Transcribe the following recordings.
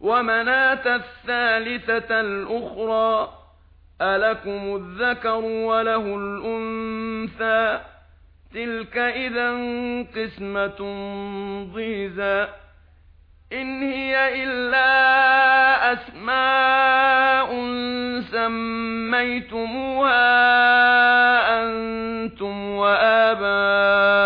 ومنات الثالثة الأخرى ألكم الذكر وله الأنثى تلك إذا قسمة ضيزى. إن هي إلا أسماء سميتموها أنتم وآباتكم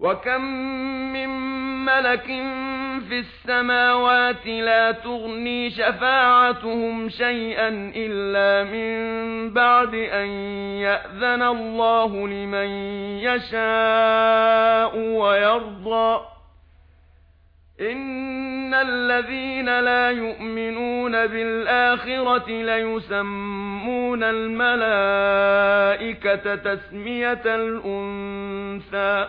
وَكَمْ مِنْ مَلَكٍ فِي السَّمَاوَاتِ لَا تُغْنِي شَفَاعَتُهُمْ شَيْئًا إِلَّا مِنْ بَعْدِ أَنْ يَأْذَنَ اللَّهُ لِمَنْ يَشَاءُ وَيَرْضَى إِنَّ الَّذِينَ لَا يُؤْمِنُونَ بِالْآخِرَةِ لَيُسَمُّونَ الْمَلَائِكَةَ تَسْمِيَةَ الْأُنْثَى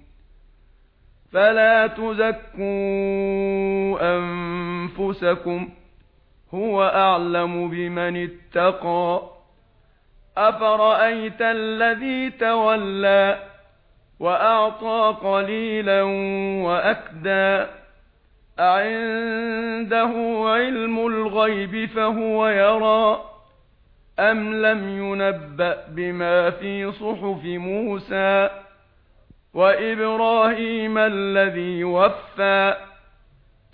فلا تزكوا أنفسكم هو أعلم بمن اتقى أفرأيت الذي تولى وأعطى قليلا واكدا أعنده علم الغيب فهو يرى أم لم ينبأ بما في صحف موسى وَإِبْرَاهِيمَ الَّذِي وَفَّى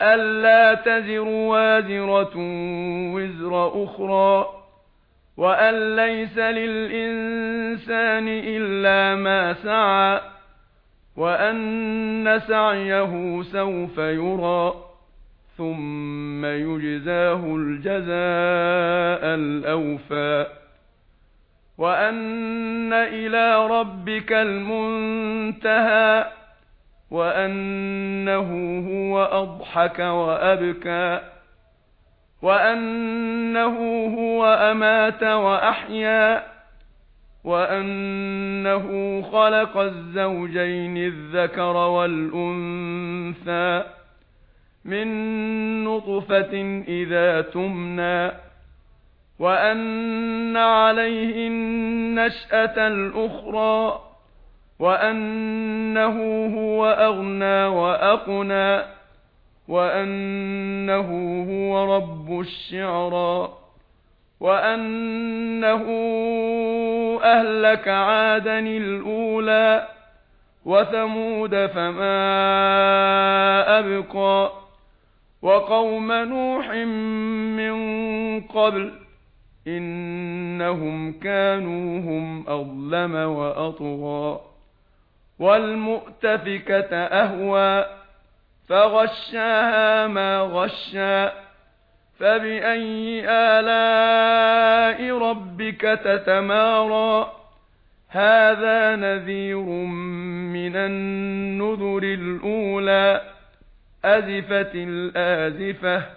أَلَّا تَزِرُ وَازِرَةٌ وِزْرَ أُخْرَى وَأَن لَّيْسَ لِلْإِنسَانِ إِلَّا مَا سَعَى وَأَنَّ سَعْيَهُ سَوْفَ يُرَى ثُمَّ يُجْزَاهُ الْجَزَاءَ الْأَوْفَى وَأَنَّ إِلَى رَبِّكَ الْمُنْتَهَى وَأَنَّهُ هُوَ أَضْحَكَ وَأَبْكَى وَأَنَّهُ هُوَ أَمَاتَ وَأَحْيَا وَأَنَّهُ خَلَقَ الزَّوْجَيْنِ الذَّكَرَ وَالْأُنثَى مِن نُّطْفَةٍ إِذَا تُمْنَى وَأَنَّ عَلَيْهِ النَّشْأَةَ الْأُخْرَى وَأَنَّهُ هُوَ أَغْنَى وَأَقْنَى وَأَنَّهُ هُوَ رَبُّ الشِّعْرَى وَأَنَّهُ أَهْلَكَ عَادًا الْأُولَى وَثَمُودَ فَمَا أَبْقَى وَقَوْمَ نُوحٍ مِنْ قَبْلُ إنهم كانوا هم أظلم وأطغى والمؤتفكة أهوى فغشاها ما غشى فبأي آلاء ربك تتمارى هذا نذير من النذر الأولى أزفت الآزفة